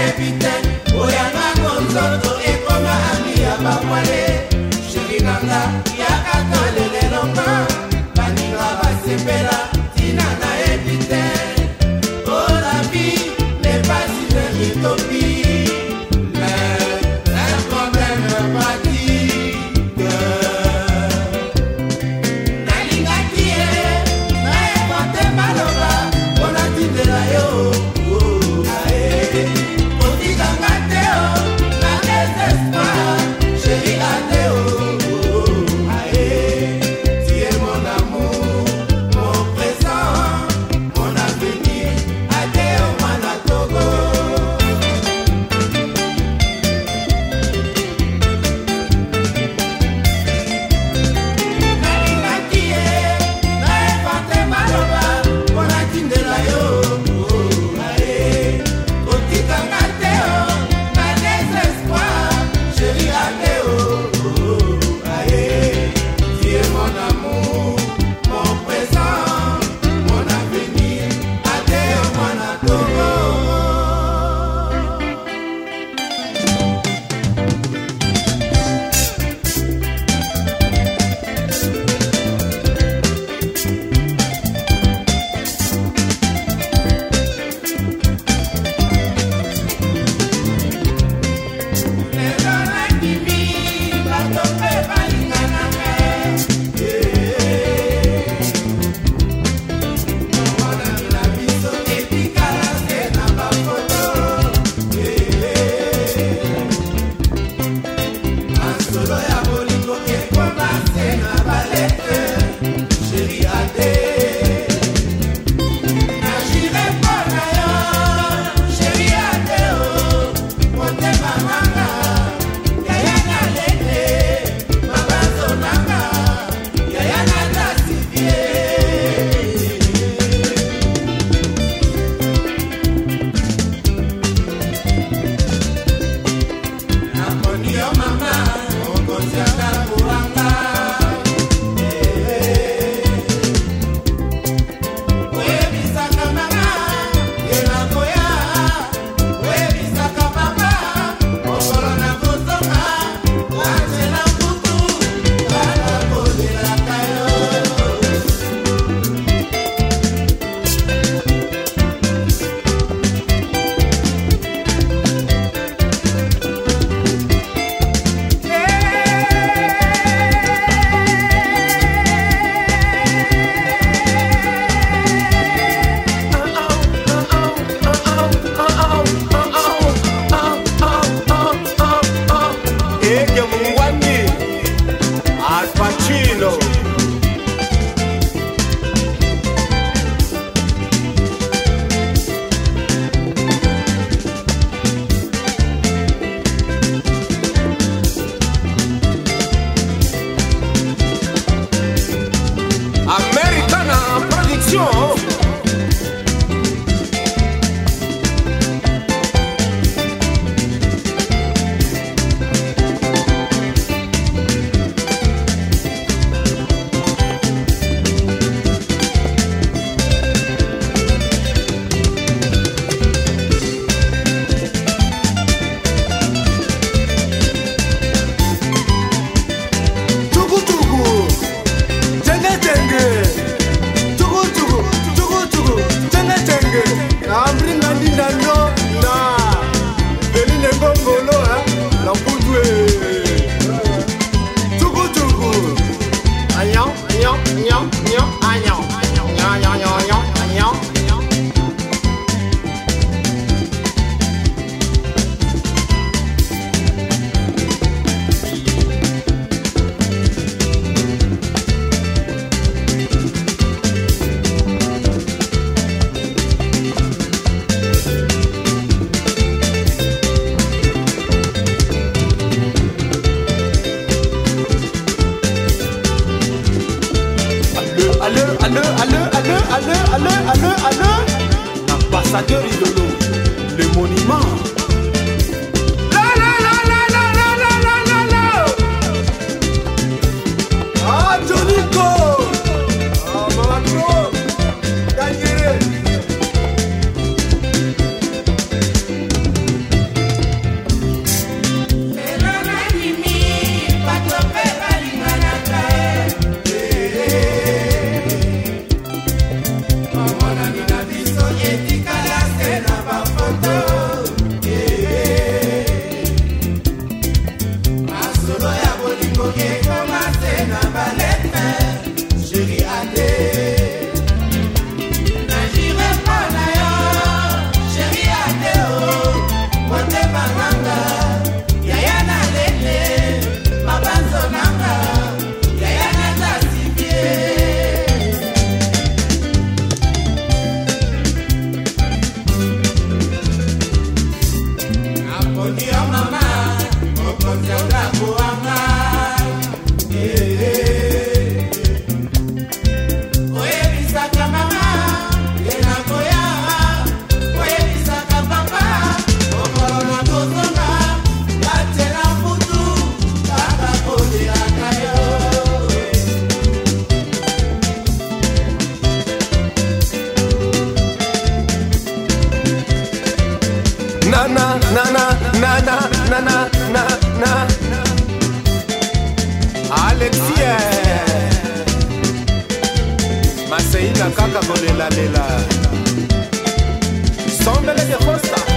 nayebi te oyanga konzoto ekoma ami ya bamwale sheri nanga yakaka Yo. allô, allô, allô, allô, allô, allô, allô, ambassadeur idolo, le monument. Oh, Muhammad. kaka kolela lela de fosta